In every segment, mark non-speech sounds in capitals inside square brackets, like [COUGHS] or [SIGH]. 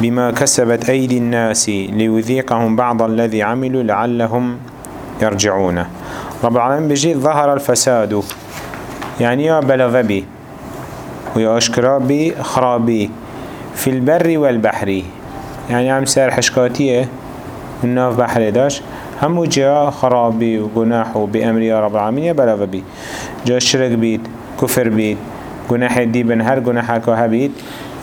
بما كسبت أيدي الناس ليذيقهم بعض الذي عملوا لعلهم يرجعون. رب العالمين بجي ظهر الفساد. يعني يا بلغبي ويا أشكرابي خرابي في البر والبحر. يعني عم سار حشكاتيه الناف بحر داش. همو جا خرابي وقناح بأمر يا رب العالمين يا بلغبي. جا شرك بيت كفر بيت گناه دی بن هر گناه که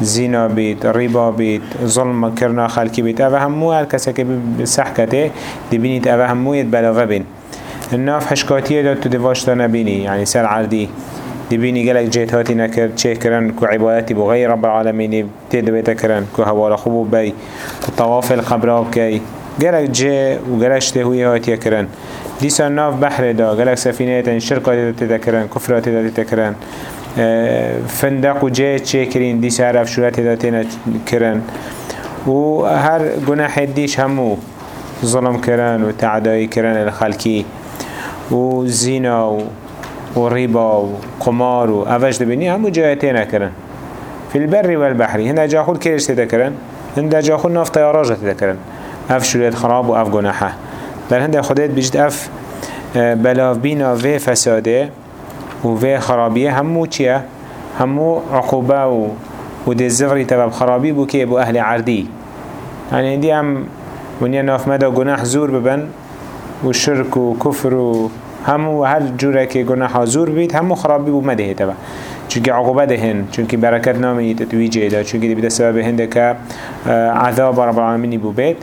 زنا بید ربا بید ظلم کرنا خلقی بید اوه همو هر کسی که صح کته دی بینید اوه همو ید بلاغه بین. الناف حشکاتیه داد تو دواشتا نبینی. یعنی سر عردی دی بینی گلک جیت هاتی نکرد چه کرن که عبادتی بو غیر رب العالمینی تید بیتا کرن که هوالا خوب بی. که طواف القبراب کی. گلک جه و گلک شتهوی هاتی کرن. دیسا ناف بحر دا. گلک سفینه تن شرکاتی دا تکرن کفراتی دا تکرن فندق و جه چه کرین؟ دی سر افشورت داتینا کرن. و هر گناه دیش همو ظلم کرن و تعدایی کرن الخلکی و زینا و و ربا و قمار و اوش دبینی همو جایتینا کرن. في البر والبحر هنا جاخود كيرش تذكرن هنا جاخود ناف طياراج تذكرن اف شريت خراب و اف گناحه. بل هنده خودت بجد اف بلاف بينا في فساده و في خرابيه همو چيه همو عقوبه و و دي الزغري تباب خرابي بو كي بو أهل عردي يعني دي هم ونيا ناف مدى گناح زور ببن و شرك و كفر و همو هر جوره که گناح زور بید همو خرابی بو مده تبا چونکه عقوبه دهن چونکه برکت نامی تتویجه ده چونکه دی بده سبب هنده که عذاب رب العالمینی بو بید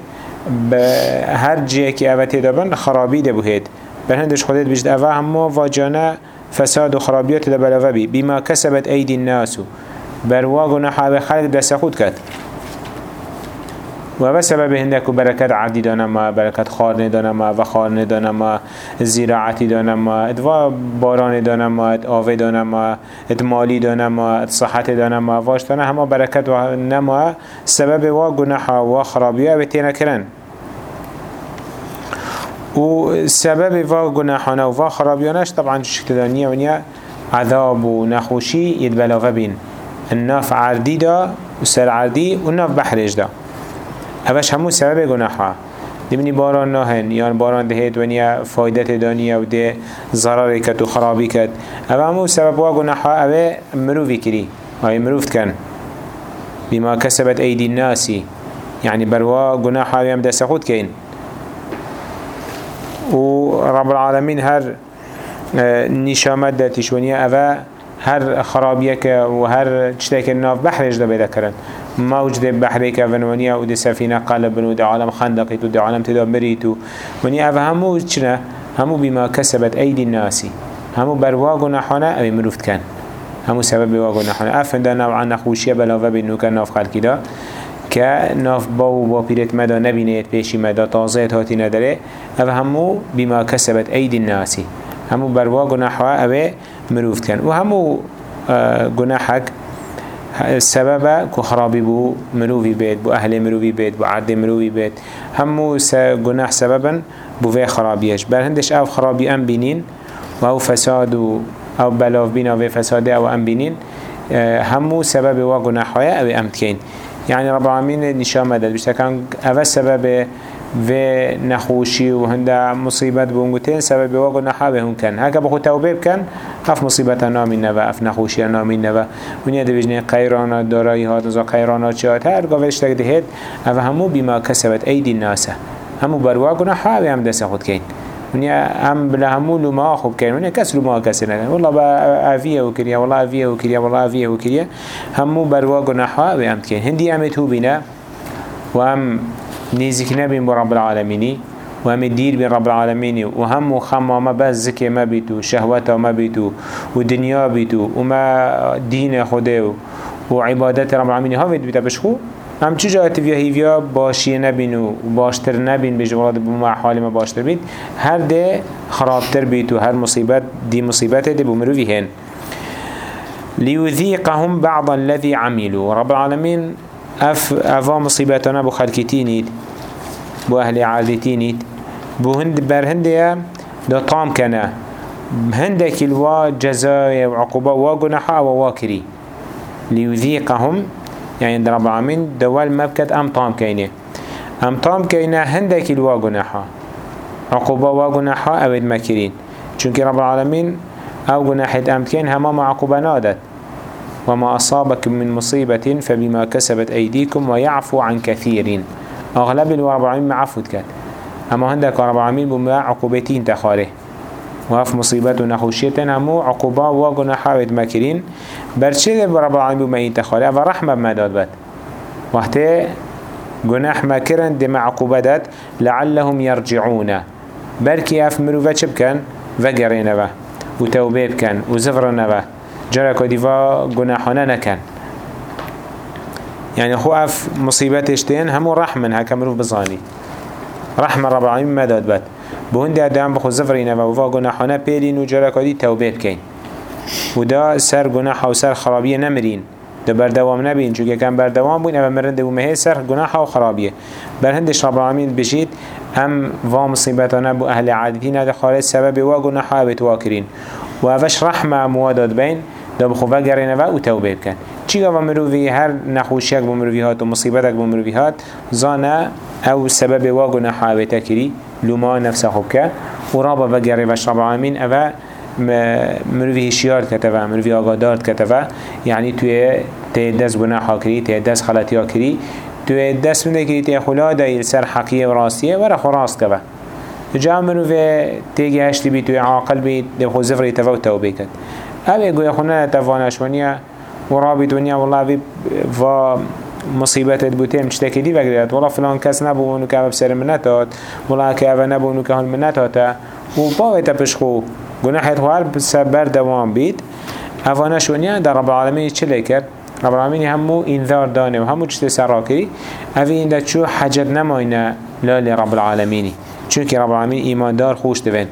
هر جیه که اوه دابن خرابی ده بو هید بر هندش خودت بجد اوه همو واجانه فساد و خرابیات در بلوه بی بیما کسبت ایدی ناسو بروا گناحا و خلق دست خود کرد. و به سبب هندک و برکت عدی دانم برکت خار دانم و خار دانم و زیراعتی دانم ادوا باران دانما اد آوه دانم اد مالی دانما اد صحت همه برکت و نما. سبب و و خرابیه به تینه کرن. و سبب و گناحانه و خرابیانش طبعا شکل دانیه ونیا عذاب و نخوشی يتبلاغ بين الناف عردي دا و سر عردي و الناف بحرج دا. اوش همو سبب گناحا دمنی باران ناهن یا باران دهید ونیا فایدت دانیه و ده ضرر کد و خرابی کد أو همو سبب وا گناحا اوه مروفی کری. اوه مروفت کن. بما کسبت ایدی الناسی. يعني بروا گناحا اوه هم دست خود کن. و رب العالمين هر نشامت داتش ونیا اوه هر خرابیه که و هر چطه که ناف بحرش دا بیده کرن موج ده که ونیا و ده سفینه قلب و ده عالم خندقیت و ده عالم تدامریت و ونیا اوه همو چنه همو بما کسبت ایدی الناسی همو برواغ و نحانه اوی مروفت کن همو سبب واغ و نحانه افنده نوعا نخوشیه بلاوه بینو که ناف خلکی دا که ناف با و با پیرت مدا نبینید پیشی مدا تازه هاتی نداره أو همو بما کسبت اید الناسی همو بروا گناحوا اوه مروفت کن و همو گناحک سبب که خرابی بو مروفی بید بو أهل مروفی بید بو عرد مروفی بید همو گناح سببا بو في خرابيش بل هندش أو خرابي ام بینین و أو فساد و أو بلاف بین أو فساد أو ام بینین همو سبب و گناحوية أو امتكين يعني رب العالمين نشان مدد بيشتا كان أول سبب و نخوشي و هنده مصيبت بونگوتين سبب واقع نحابه هون كان هكا بخو توبه بكن اف مصيبت نامين نوا اف نخوشي نامين نوا ونیا دویجنه قیرانا دارایی هات نزا قیرانا چهات هر گاوش تک دهید أو همو بما کسبت ایدی الناس همو برواقع نحابه هم دست خود کن. ونیا هم بلا همو لما خوب کن ونیا کس لما کسی نکن والله با افیه و کریا والله افیه و کریا والله افیه و کریا همو برواقع نحابه هم کن هندی هم تو بینه و هم نيزك نبين برب العالمين وهم دير بين رب العالمين وهم خمامة بس زكي ما بيتو شهوته ما بيتو ودنيا بيتو وما دين خده وعبادت رب العالمين هاويد بيتا بشخو هم چه جایت ویا هیویا باشی نبین و باشتر نبین بجواد بما حال ما باشتر بید. هر ده خرابتر بید و هر مصیبت دی مصیبت ده بمروی هن ليذيقهم بعض الذي عملوا رب العالمين اف افا مصيبتنا بو خلقتينيد بو أهل عادتينيد بو هند بر هندية دا طام كنا هندك الوا جزاء وعقوبة وقنحا وواكري ليذيقهم يعني رب العالمين دول مبكت ام طام كينه ام طام كينه هندك الوا جناحا عقوبة و جناحا أبد مكرين چونك رب العالمين أو جناحة أمكين هما مع عقوبة نادت وما أصابك من مصيبة فبما كسبت أيديكم ويعفو عن كثيرين. أغلب الرب العالمين معفو كان أما هندك رب العالمين بما عقوبتين تخاره وهف مصيبات ونخوشيتنا همو عقوبة وجناحا أبد مكرين برشي رب العالمين بما ينتخاره ورحمة بما داد بد وقتی جناح ما كرن دم عقوبات لعلهم يرجعون. بركي أف مروفة چه وگرينه و و توبه بكن. و و جرك ديفا گناحانه نكن. يعني خو أف مصيبتش تين همو رحمن هكا مروف بزاني. رحمة رب العالمين ما داد بات بهندي ادام بخو زفرينه و وفا گناحانه بيلين و جرك دي توبه بكن و دا سر گناح و سر خرابيه نمرين ده بردوام نبین چون کم بردوام بین اما مرنده و مهی سر گناح و خرابیه. بر هندش رب العالمین بجید هم و مصیبتانه بو اهل عادتین ده خالص سبب و گناح و بتواکرین و اوش رحمه موادات بین ده بخوبه گرینه و او توبه بکن. چی گفت مروی؟ هر نخوشیک بو مروی هات و مصیبتک بو مروی هات زانه أو سبب و گناح و بتکری لما نفس خوب که و رابا و گره وش رب العالمین اوه مروی هشیار کتوه مروی آگادار کتوه یعنی توی تی دست گناه ها کری تی سر حقیه و جا مروی تیگی هشتی بی عاقل بی دی خو زفری تفا و توبه کد اوه گوی خونه تفانشونیه و رابی دنیا والله بی و مصیبتت بوتیم چه تکیدی وگریت والله فلان کس نبونو که بسر منتات والله که اوه نبونو که هل منتات و باوی تپشخو گناحت خوار بر دوام بید. اوانه شونیا در رب العالمین چه لیکر؟ رب العالمین همو انذار دانه و همو چه سرا کری اوی این چو حجت نماینه لال رب العالمینی. چون که رب العالمین ایماندار خوش دوین.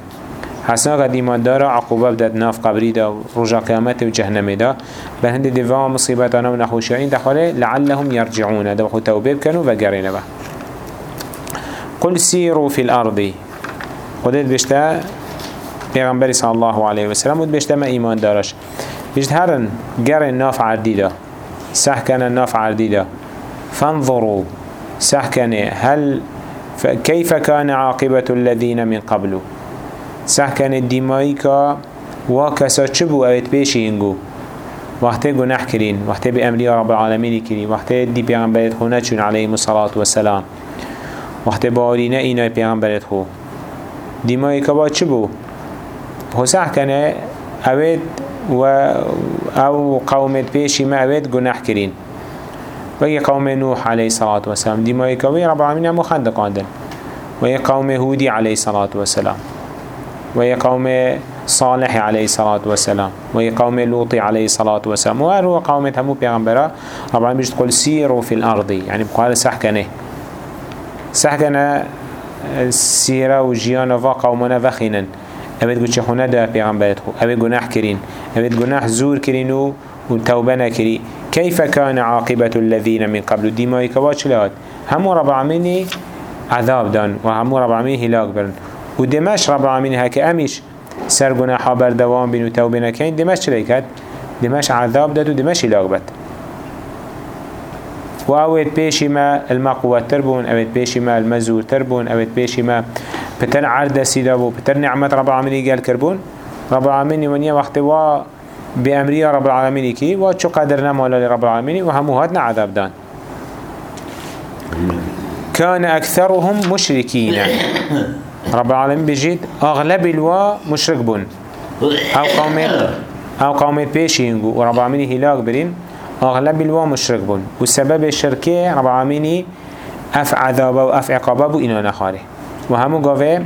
حسنا قد ایماندار عقوبه بدد ناف قبری دا رجا قیامت و جهنم دا. به هند دیوان مصیبتانا و نخوشیان دخاله لعلهم يرجعون دا خود توبه بکنو و گرینه با. قل سيروا في الأرض. قدت بشتا پیغمبری صلی الله علیه و سلم بود بیشتر ما ایمان دارش بیشتر هرن گر ناف عردی دا. سح کنه ناف عردی دا. فانظروا. سح هل كيف كان عاقبة الذين من قبل؟ سح کنه دیمایی که واکسا چبو اوید پیشی انگو وقتی گناه کرین وقتی به امری رب العالمین کرین وقتی دی پیغمبرت خو نچون علیه الصلاة والسلام وقتی با آرینه اینای پیغمبرت خو. دیمایی که با چه بو؟ حسح کنه اوید و أو قومت پیشی ما اوید گناه کرین وهي قوم نوح عليه الصلاة والسلام دي ما يكوي رب العالمين هم خندق عندن وهي قوم هودي عليه الصلاة والسلام وهي قوم صالح عليه الصلاة والسلام. وهي قوم لوط عليه الصلاة والسلام. وهو قوم همو بيغمبرا رب العالمين تقول سيروا في الأرض. يعني بقال سحكنه سحكنه سيرا وجيانا وقومنا وخينا گوچه خونه ده پیغمبرت خو اوید گناه کرین اوید گناه زور کرین و توبه نکری كيف كان عاقبة الذين من قبل؟ ديما كواش لات همو رب العالمين عذاب دان. وهمو رب العالمين هلاك برن. ودمش رب العالمين هكا أمش سر گناحا بردوام بين وتوبه نكين دمش ليكت دمش عذاب داد ودمش هلاك بد. و اوید پیشی ما المقوة تربون اوید پیشی ما المزور تربون اوید پیشی ما پتر عرد سیدا بو پتر نعمت رب العالمین گل کربون رب العالمین ونیا وقت وا بأمري رب العالمين كي وشو قدرنا مولا لرب العالمين وهمو هاتنا عذاب دان. كان أكثرهم مشركين [COUGHS] رب العالمين بجد أغلب الوا مشرك بون. أو قوم أو قوم بيشينغو. ورب العالمين هلاك برين أغلب الوا مشرك بون. وسبب الشركة رب العالمين أف عذابه وأف عقابه إنا نخاره. وهمو قوه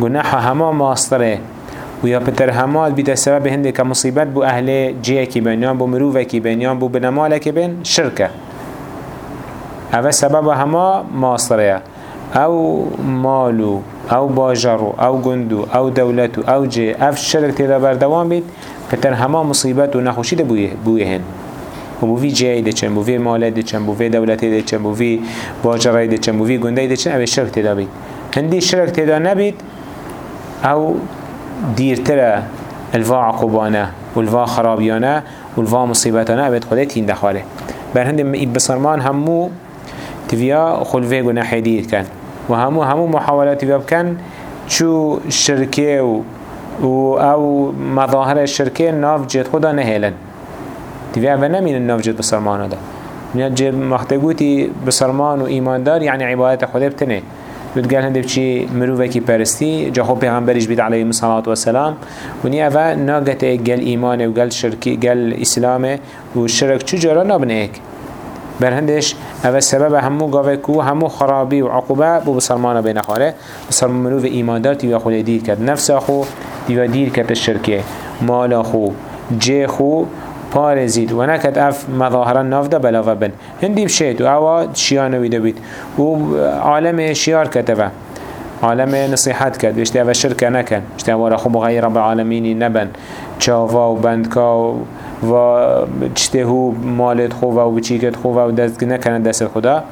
گناح هما ماستره. و یا پتر همال بیده سبب هنده که مصیبت بو أهل جیه کی بینیان بو مروفه کی بینیان بو بنماله کی بین شرکه. اوه سبب هما ماستره. أو مالو. أو باجرو أو گندو أو دولتو أو جه اف شرک تیدا بردوان بید پتر هما مصیبت و نخوشی ده بویه هن. و بوی جایی ده چن بوی ماله ده چن بوی دولتی ده چن بوی باجره ده چن بوی گنده ده چن اوه شرک تیدا بید. هندي شرك تدا نبيت أو ديرترا الفا عقوبانه والفا خرابيانه والفا مصيبتانه ابد خده تين دخاله بر هند بسرمان همو تفيا خلفه گناح ديد كان وهمو همو محاولات تفيا بكن شو شركه و و أو مظاهر الشركة ناف جد خدا نهيلن تفيا نمين الناف جد بسرمان ده من جد مختقوتي بسرمان و ايماندار يعني عبادت خدا بتنه. بتقال هنده بچي مروفه کی پرستی جا خب پیغمبرش بید علیه الصلاة والسلام. و نی اوه ناگت گل ایمان و گل شرکی گل اسلام و شرک چو جارا نابنه ایک بر هندش اوه سبب همو گاوه کو همو خرابی و عقوبه. بو بسلمان بین خاله. بسلمان مروف ایماندار تیوه خود دیر کرد. نفس خو تیوه دیر کرد الشرکه مال خو جه خو پارزید و نکد اف مظاهرا ناف ده بلاوه بن. هندی بشید و اوا شیانوی ده بید. و عالم شیار کتبه عالم نصیحت کرد. بشتی اول شرکه نکن. بشتی اول خو بغیر رب العالمینی نبن. چاوا و بندکا و و چته هو مالت خوبه و بچیکت خوبه و دست نکنه دست خدا.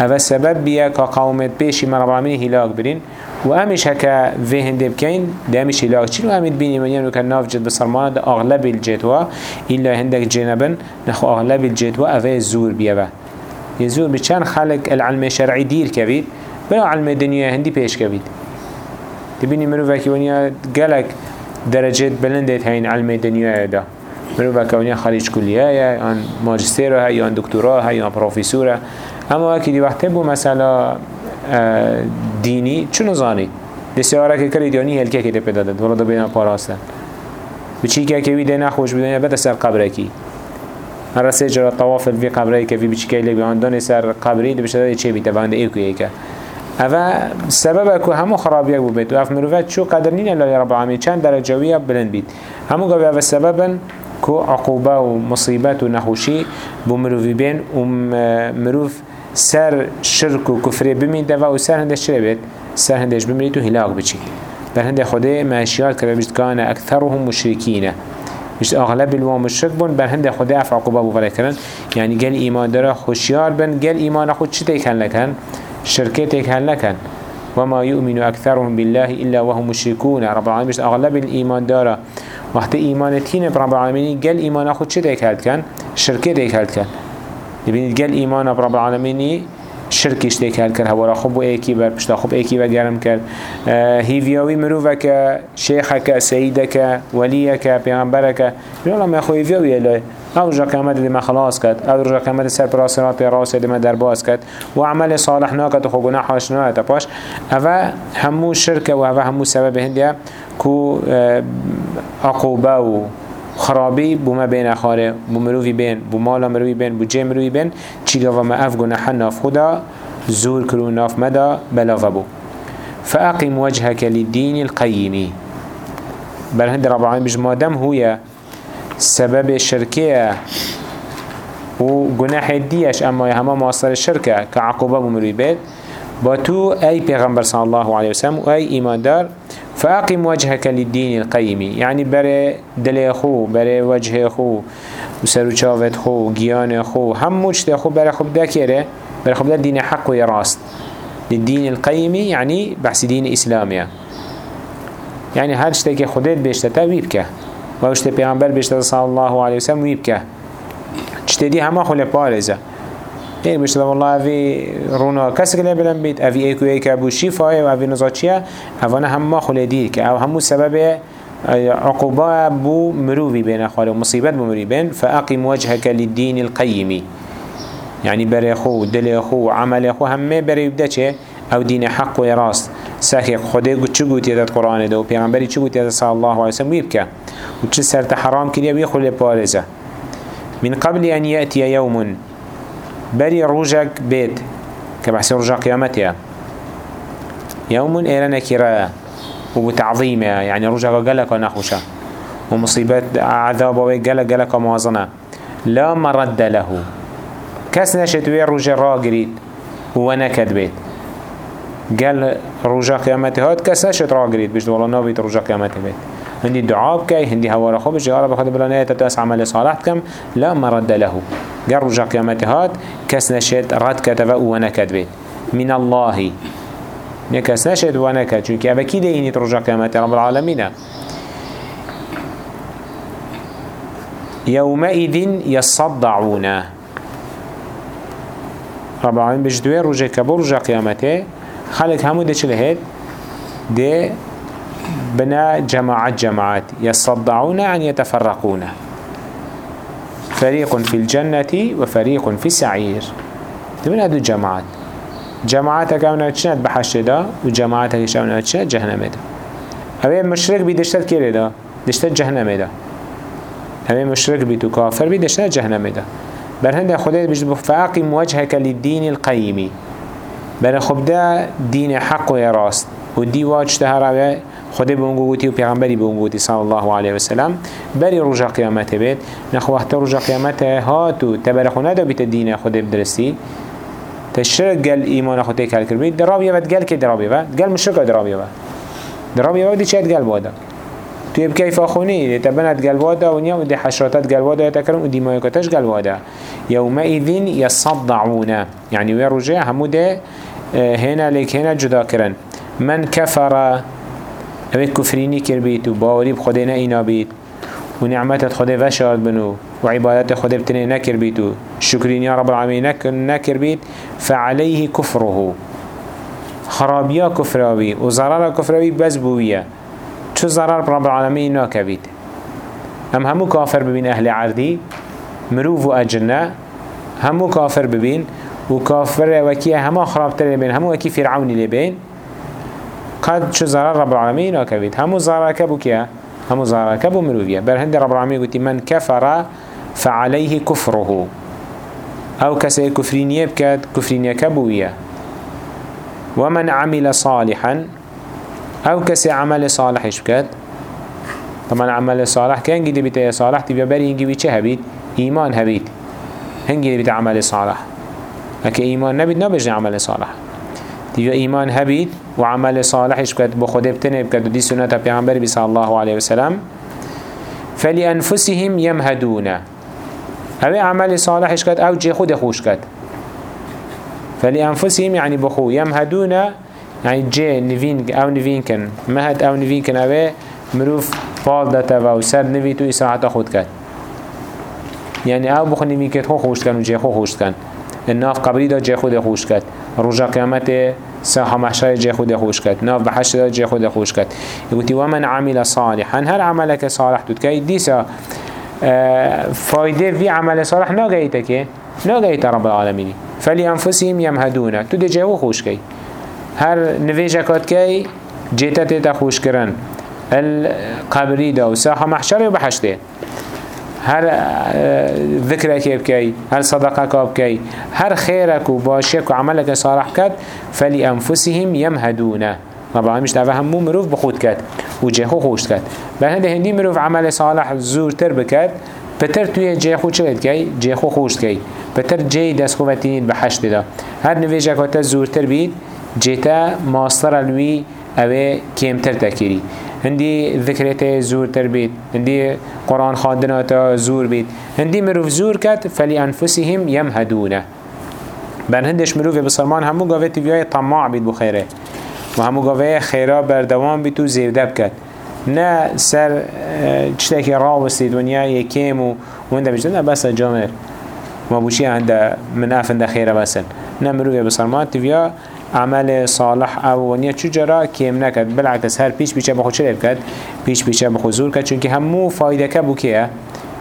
اول سبب بیه که قومت پیشی العالمین هلاک برین. و امش هکا في هنده ده امش هلاك چين و امید بینی من ينو كان ناف جد بسرمان ده اغلب الجدوى إلا هندك جنبن نخو اغلب الجدوى اوه زور بيبه يزور بچان خلق العلم شرعي دير كبيد بلا علم الدنيا هندي پیش كبيد تبيني مروفا ونیا قلق درجات بلندت هين علم الدنيا ده مروفا ونیا خارج كلية يا ماجستير يا دكتوراه يا بروفيسورة اما وكي دي وقت بو مثلا دینی چونو زانی دستیاره که کلی دیانی هلکه که پیدا داد ولی بینا پاراستن و چی که وی ده نخوش بدنیا بده سر قبره کی هر سه جرا طواف که وی بچی که لی بیاندان سر قبری ده بشه چه بیته بند ایکو ایکه اوه سبب که همو خرابیه بو و اف مروفت چو قدر نین الله رب العالمین چند درجویه بلند بید همو گوی اوه سببن که عقوبة و مصیبت و نخوشی بو مروفی بین و مروف سر شرك و كفر بمين دوا و سر هندش چرا بيت. سر هندش بمين تو هلاك بچي. در هنده خوده ماشيات كده بجد كان أكثرهم مشركين مش أغلب الوام مشرك بون بر هنده خوده أف عقوبة بولا كرن يعني قال إيمان داره خوشيار بن قال إيمان خود چه تيكن لكن شركة تيكن لكن وما يؤمن أكثرهم بالله إلا وهم مشركون. رب العالمين مش أغلب الإيمان داره وقت إيمانتين برب العالمين قال إيمان خود چه تيكن لكن شركة تيكن لكن يبين قال إيمان رب العالمين شركش تيك هل كر هورا خب و ايكي بر پشتا خب ايكي بگرم كر هيفياوي مروفك شيخك سيدك وليك پیغمبرك يلا ما خو هيفياوي له أو رجا قیامت دی ما خلاص کد أو رجا قیامت سر پراس را پی راس دی ما در باز کد و عمل صالح ناکد و خو گناه حاش ناکد پاش اوه همو شرک و اوه همو سبب هندیه کو عقوبه و خرابی بو ما بین خاره بو مروی بین بو مالا مروی بین بو جه مروی بین. چی و ما اف گناح ناف خدا زور کرو ناف مدا بلاغ بو. فأقم وجهك للدين القيم بل هند رب العالمين بجمع دم هو سبب الشركية و گناه دیش اما همه ماصر الشركة كعقوبة بيت باتو اي پیغمبر صلى الله عليه وسلم و اي ايمان دار فأقم وجهك للدين القيم يعني بري دل خو بري وجه خو چاوت خو گيان خو هم مجت خو بري خب دكره بري خب ده دين حق ويراست للدين القيم يعني بحث دين إسلامي يعني هر خودت بيشتتا ويبكه واشت پیغمبر بيشتتا صلى الله عليه وسلم ويبكه چتدي همه خو لپارزه این بشه والله اوی رونا کسی که بلن بید اوی ایکو ایک ابو شیفای و اوی نزاچیه اوانه همه خلی دیر که. أو همو سبب عقوبة بو مروي بين أخواري ومصيبات بو مروي بين فأقم وجهك للدين القيم يعني بري أخو دل أخو عمل أخو همه بري يبدأ أو دين حق وراست ساكي خده قد چو قوت يدد قرآن ده و پیغمبری چو قوت يدد صلى الله عليه وسلم؟ ويبكى و چه سرت حرام كده ويخل لبارزه من قبل أن يأتي يوم بري روجك بيت كبحث رجا قيامتها يوم إيران كراء وبتعظيمها يعني رجا قلق ونخوشا ومصيبات عذاب وقلق قلق موازنة. لا مرد له. كس نشتوي رجا راقريد ونكد بيت قال رجا قيامتها كس نشت راقريد بجد والله نابيت رجا قيامتها بيت هندي دعاء بكي هندي هوا خوبش يا رب خد بلانية تتأس عمل صالح كم لا مرد له قال رجع قيامته هات كس نشد رد كتب ونكد بيت من الله نكس نشد ونكد چونك أبا كده إني ترجع قيامته رب العالمين يومئذ يصدعون رب العالمين بجدوه رجع كبر قيامته خلق همو ده چه لهد ده بنا جماعات جماعات. يصدعون أن يتفرقون. فريق في الجنة وفريق في السعير. من هدو جماعات. جماعتك اونا چند بحشت دا. و جماعتك اونا چند جهنم دا. مشرك بي دشتت كيري دا دشتت جهنم دا. اوه مشرك بي تو. كافر بي دشتت جهنم دا. برهند خدای بجد فاقم وجهك للدين القيمي بر خب ده دين حق و راست و دي واج تهراوه خدا به اون گوتی و پیغمبری اون گوتی صلی الله علیه و سلم. بری رجا قیامت بید. نخو وقت رجا قیامت هاتو تبر خونه دا بیت دین خدا بدرستی تشرک گل ایمان خدا کل کر بید درابیه و گل که درابیه و گل مشرک درابیه و درابیه دی چه گل بادا؟ تو بكيف أخوني تبنت قلوادا ونيا ودي حشراتات قلوادا يتكرم ودي ما يكتش قلوادا يومئذ يصدعون يعني ويرجع هموده هنا لك هنا جدا من كفر اوه کفرینی کر بید و باوری بخوده نه اینا بید و وشاد بنو و عبادت خوده بتنه نکر بید و شکرین یا رب العالمین نکر بید فعليه كفره خرابيا كفراوي و ضرر كفراوي بس بوية چو ضرر رب العالمين ناكبيت هم همو كافر ببين أهل عردي مروف و أجنة همو كافر ببين و كافر وكي هما خرابتر لبين همو وكي فرعوني لبين قد شو ضرر رب العالمين وكبيت همو ضرر كبو كيا همو ضرر كبو مروفيا بل هند رب العالمين قلت من كفر فعليه كفره أو كسي كفرين يبكت كفرين يكبويا ومن عمل صالحا أو كسي عمل صالح يشبكت طبعا عمل صالح كان جدي بيت صالح؟ تبي بري هنجي بيت هبيت؟ إيمان هبيت. هنجي بيت عمل صالح. لكن إيمان نبيت نبجي عمل صالح. تبي إيمان هبيت وعمل صالحش بكت بخده بتنه بكت دي سنة پیغمبر بي صلى الله عليه وسلم. فلأنفسهم يمهدون. اوه عمل صالحش كت أو جي خود خوش كت فلأنفسهم يعني بخو. يمهدون يعني جي نفين أو نفين كن مهد أو نفين كن اوه مروف فال داتا و سر نوی تو اساعتا خود کد يعني أو بخو نوی کت خو خوش کن و جي خو خوش کن الناف قبری دا جي خود خوش کد رجا قیامت ساحة محشر جي خود خوش كت ناف بحشر جي خود خوش كت يقولي ومن عمل صالحا هل عملك صالح تتكي ديسا آه فايدة في عمل صالح ناقيتك ناقيت رب العالمين فلأنفسهم يمهدون تو دي جيو خوش كي هر نفيجكات كي جيتا تيتا خوش كرن القبري دا وساحة محشر وبحشته هر ذكرك بكي هر صدقك بكي هر خيرك وباشيك وعملك صالح كد فلأنفسهم يمهدون طبعا مش تعرف همو مروف بخود كد وجيخو خوش كد بل هنده هندي مروف عمل صالح زورتر بكد بتر توی جه خود چه کی؟ جه خود خوش کی. بتر جه دست خوبتین بحشت دا. هر نویجه که زورتر بید جتا ماستر الوی اوه کمتر تکیری هندي ذكرته زور تربيت هندي قرآن خاندناتا زور بيت هندي مروف زور كت فلأنفسهم يمهدونه بر هندش مروف بسرمان همو قاوه تبيای طماع بيت بخيره و همو قاوه خيرا بردوام بيت و زيوده بكت نه سر چتاكي راوستي دنيا يكيم و ونده بجده نه بس جامر ما بوشي عنده من افنده خيره بسن نه مروف بسرمان تبيا عمل صالح أو ونیا چجرا کم نکد بالعکس هر پیش پیچه بخود چه بکد پیش پیچه بخود زور کد چونکه همو فایده که بو که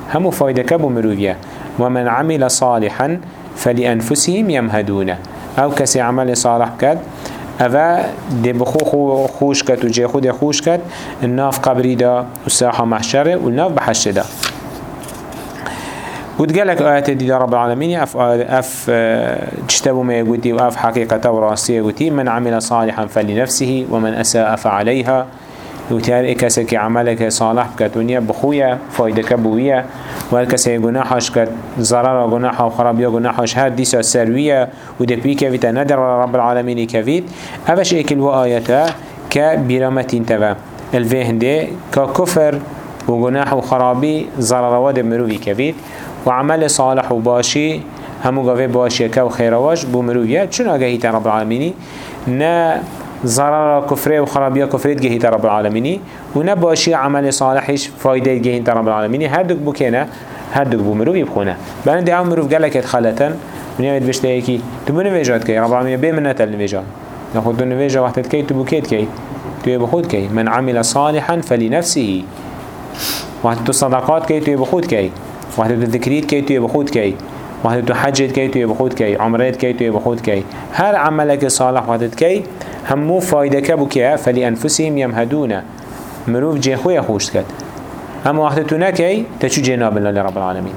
همو فایده که بو مرویه. و من عمل صالحا فلأنفسهم يمهدون أو کسی عمل صالح کد اوه دی بخو خوش کد و جه خود خوش کد الناف قبری دا و ساحه محشره و الناف بحشره دا. وتقالك آيات دي رب العالمين أف أف تشتبه ما يقولي وأف حقيقة وراسية يقولي من عمل صالحا فلنفسه ومن أساء فعليها. وتيار إكسك عملك صالح كتونيا بخويا فايدة كبوية والكسي جناحش كت ضرر جناح وخرابيا جناحش هاد ديسا سروية ودي بيك فيتا ندر رب العالمين كفيت. أفش إكل وآياتا كبرامتين تبا. الفهندي ككفر وجناح وخرابي ضرر ود مروي كفيت. وعمل صالح وباشي همو قوي باشي كو خيرواش بمروية چون اگه رب العالمين نا ضرر كفره وخرابية كفره جهيت رب العالمين ونا باشي عمل صالحش فايدة جهيت رب العالمين هردك بكينا هردك بمروي بخونه بلن دي عم مروف قالك ونیا بید بشته ایکی تو بو نویجاد کی؟ رب العالمین بی منت النویجاد. نخود دو نویجا وقتت کی؟ تو بو کید کی؟ تو بخود کی؟ من عمل صالحا فلنفسه وقت صدقات کی؟ تو بخود کی؟ وقت تو ذکریت کی تو بخود کی وقت تو حجت کی تو بخود کی عمرت کی تو بخود کی هر عملك صالح وقت کی همو فایده که بو که فلأنفسهم يمهدون. مروف جي خويا خوش كد اما وقت تو نكي تشو جناب الله رب العالمين.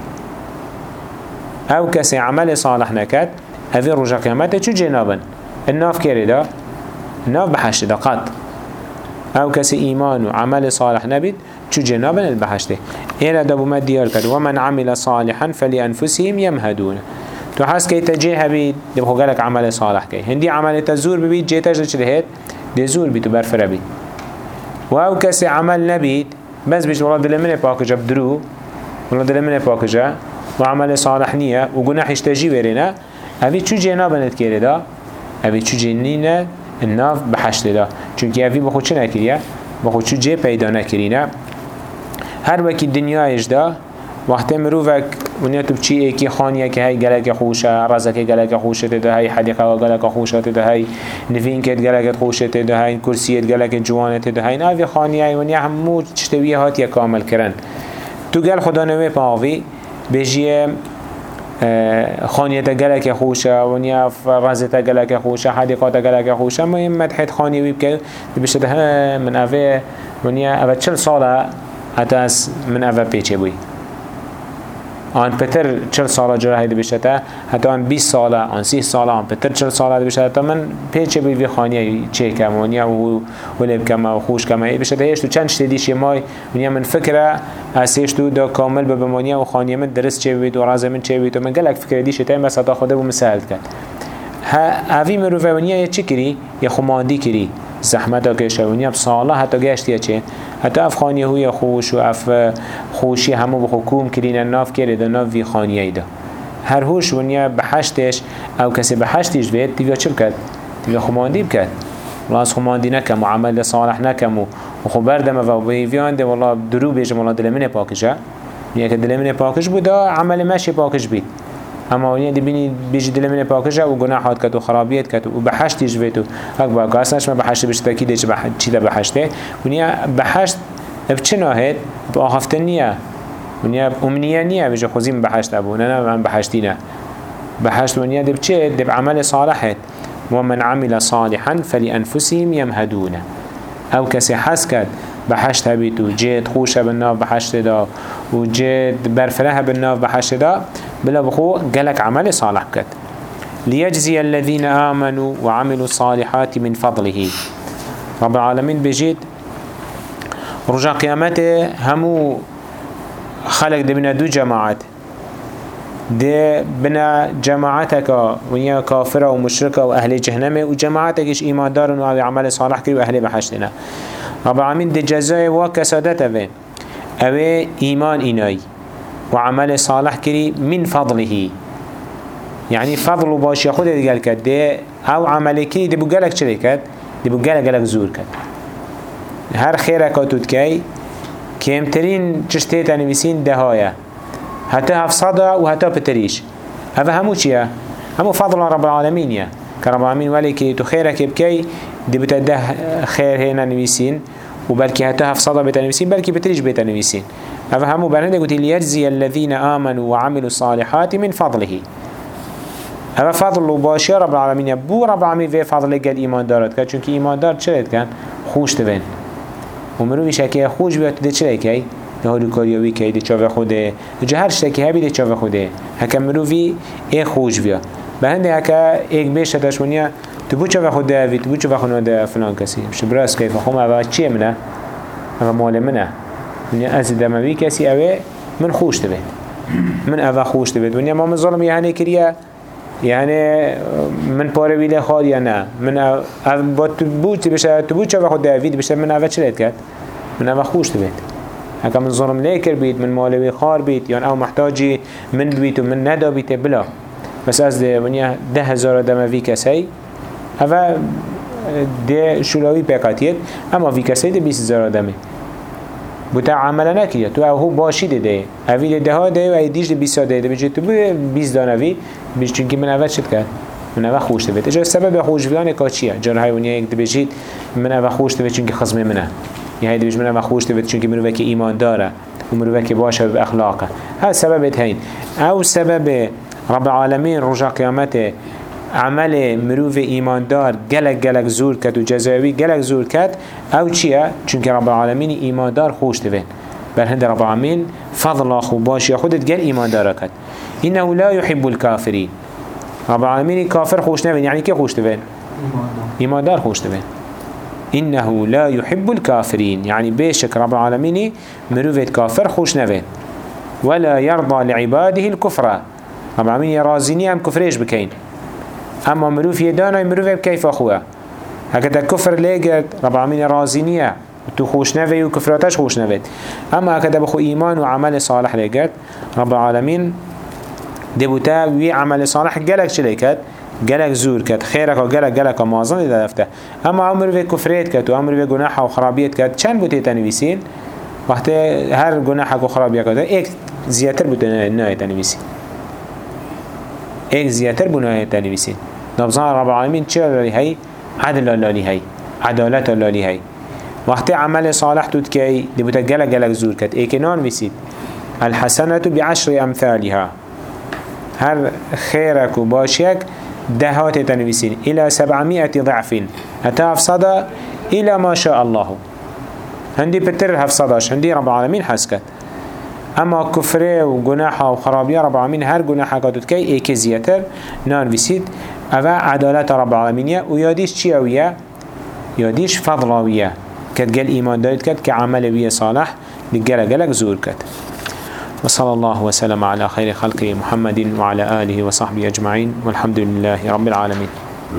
أو كسي عمل صالح نكد اوی رجا قیامت چو جنابن الناف كيري دا؟ الناف بحشت دا قط أو كسي إيمان و عمل صالح نبید چو جنابن البحشته اینا دابو ما ديار كد ومن عمل صالحا فلأنفسهم يمهدون تو حس كي تجيه بيد دبخو قالك عمل صالح كي هندي عمل تزور ببيت جيتاج لچلهت دي زور بيتو برفر بيت و أو کسی عمل نبید بس بیش والله دل منه پاکجا بدرو والله دل منه پاکجا و عمل صالح نیه. و گناحش تجی ورینه اوی چو جنا بند کرده دا؟ اوی چو جنینه الناف بحشت دا. چونکه اوی بخود چه نکریه؟ بخود چو جه پیدا نکرینه هر وکی دنیایش دا وقتی مروفک ونیا تو چی ایکی خانیه که هی گلک خوشه رزک گلک خوشه ده هی حدیقه گلک خوشه ده هی نفین کت گلک خوشه ده هی کرسیت گلک جوانه ده هی ناوی خانیه ونیا همو چشتویه هات یا کامل کرن. تو گل خدا نوی پاوی بجیه خانیت گلک خوشه ونیا رزت گلک خوشه حدیقات گلک خوشه ما این مدحت خانی وی بکر بشه ده من اوه ونیا اوه چل ساله حتی از من اوه پیچه بوی. آن پتر چل ساله جره هیده بشته حتی آن 20 ساله آن 30 ساله آن پتر چل ساله بشته تا من پیچه بی وی خانیه چه کم ونیا و ولب کم و خوش کم ای بشته هیچ تو چند شتیدیش مای ونیا من فکره اسیش تو دا کامل به بمانیا و خانیه من درست چه بید و راز من چه بید و من گلک فکر دیش تا بس تا خود بو مسهل کرد. ها اوی مروفه ونیا یه چی کری؟ یه خماندی کری. زحمت که شونیا بساله حتی گشتیه چه؟ حتی اف خانیه هوی خوش و اف خوشی همو بخوکوم کرین ناف کرده ناف وی خانیه دا هر هوش ونیا بحشتش أو کسی بحشتش بید تیویا چه بکد؟ تیویا خماندی بکد راز خماندی نکم و عمل صالح نکم و خو بردم و بیویان والله درو بیجم والله دل پاکشه یه که دل پاکش بود عمل مشی پاکش بید. اما ونیا دی بینی بیجی دل من پاکشه و گناحات کد و خرابیت کد و بحشتش بیتو. اک با کاسنش ما بحشت بشتا کی دیش چی ده بحشته ونیا بحشت بچه ناهد با آخفتن نیه ونیا امنیه نیه بجا خوزیم بحشت ابو نه من بحشتی نه. بحشت ونیا دب چه؟ دب عمل صالحت. ومن عمل صالحا فلأنفسهم يمهدون أو کسی حس کد بحشت هبیتو جید خوش بالناف بحشت دا. و جید برفره بالناف بحشت دا. بلا بخو قالك عمل صالح كت. ليجزي الذين آمنوا وعملوا الصالحات من فضله. رب العالمين بجيت رجع قيامته همو خلق دي بنا دو جماعات. دي بنا جماعتك ونيا كافرة ومشركة وأهل جهنم وجماعتك إيش إيمان دار وعلى عمل صالح كري وأهل بحشتنا. رب العالمين دي جزاء وكسادته أوي إيمان إناي. وعمل صالح كري من فضله. يعني فضل باشي خود قال كده أو عمل كي دي بقالك كد دي بقالك قالك زور كد هر خيرك تود كي كمترين چشتيت نويسين دهايا. حتى هفصدا و حتى بتريش هذا همو چيا؟ همو فضل رب العالمين يا. كرب العالمين ولي كي تو خيرك بكي دي بتده خير هنا نويسين وبلكي حتى هفصدا بتنويسين بلكي بتريش بتنويسين همو برهنده قلت ليجزي الذين آمنوا وعملوا الصالحات من فضله. هذا فضل باشي رب العالمين بو رب العالمين في فضل قال إيمان دارت كان چونك إيمان دار چلت كان خوش تبين ومروي شكي خوش بيات ده چلت كي نهارو كاريوي كي ده چاوه خوده. جه هر شتكي هبي ده چاوه خوده. هكا مروي إيه خوش بيا بهنده هكا ايك بيش تشونيا تبو چاوه خوده هبي تبو چاوه خوده فلان كسي مش براس كيف خوم هذا چيه منه؟ هذا مال منه. ونیا از دموی کسی اوه من خوش تبه من اوه خوش تبه ونیا ما من ظلم یعنی کریه؟ یعنی من پاره ویله خال یا نه؟ من أو با تو بود بشه تو بود چه خود دوید بشه من اوه چه کرد؟ من اوه خوش تبه اگه من ظلم لیکر بید من مالوی خار بید یا أو محتاجی من بید و من ندا بید بلا. بس از ده ونیا ده هزار دموی کسی اوه ده شلاوی پیقاتیت اما وی کسی ده بیس هزار دمه بوتا عمل نکیه. تو او باشی ده اوی ده ها ده و ای دیش بیسا ده ده بجه تو بو بیز دانوی بیش چونکی من اول شد کرد من اول خوش ده بید اجا سبب خوش بیانه که چیه؟ جان حیوانیه یک بجید من اول خوش ده بید چونکی خزمه منه. یه بجید من اول خوش ده بید چونکی منو وکی ایمان داره. و منو وکی باشه و اخلاقه. ها سبب هین او سبب رب العالمین رجا قیامته عمل مروف ایماندار گلک گلک زور کد و جزاوی گلک زور کد أو چیه؟ چونکه رب العالمین ایماندار خوش دوین بل هند رب العالمین فضل خو باشی خودت گل ایماندار کد اینه لا يحب الكافرین رب العالمین کافر خوش نوین یعنی که خوش دوین؟ ایماندار خوش دوین إنه لا يحب الكافرين يعني بيشك رب العالمين مروفت كافر خوش نوين ولا يرضى لعباده الكفر رب العالمين يرازيني هم كفريش بكين اما مروف يدانا مروف بكيف أخوه؟ هكذا كفر ليقت رب العالمين راضي نية. تو خوش نوي وكفراتش خوش نوي اما هكذا بخو إيمان وعمل صالح ليقت رب العالمين. دبوتا وي عمل صالح قالك شليكت قالك زور كت خيرك وقالك قالك مازن إذا دفته أما عمر في كفريت كت وعمر في جناح وخرابيت كت كان بوتي تنويسين وقت هر جناحك وخرابيت كت إيك زيادة بوتي نهاية تنويسين إيك زيادة بوتي تنويسين نبزان رب العالمين چه لالي هاي عدل لالي هاي عدالت لالي هاي وقت عمل صالح تدكي دي بتجلق جلق زور كت ايكنان بيسيد الحسنة بعشر أمثالها. هر خيرك وباشيك دهات تنويسين إلى سبعمائة ضعف. أتاف صدى إلى ما شاء الله. هندي بتر هف صداش هندي رب العالمين حسكت اما كفره و گناحه و خرابيه رب العالمين هر گناحه قدود كي ايكي زيتر نان بسيد اوه عدالت رب العالمين و ياديش چي اوية ياديش فضلاوية كد قل ايمان دارد كد كعمل وية صالح لقل قلق زور كد وصلى الله وسلم على خير خلقه محمد وعلى آله وصحبه أجمعين والحمد لله رب العالمين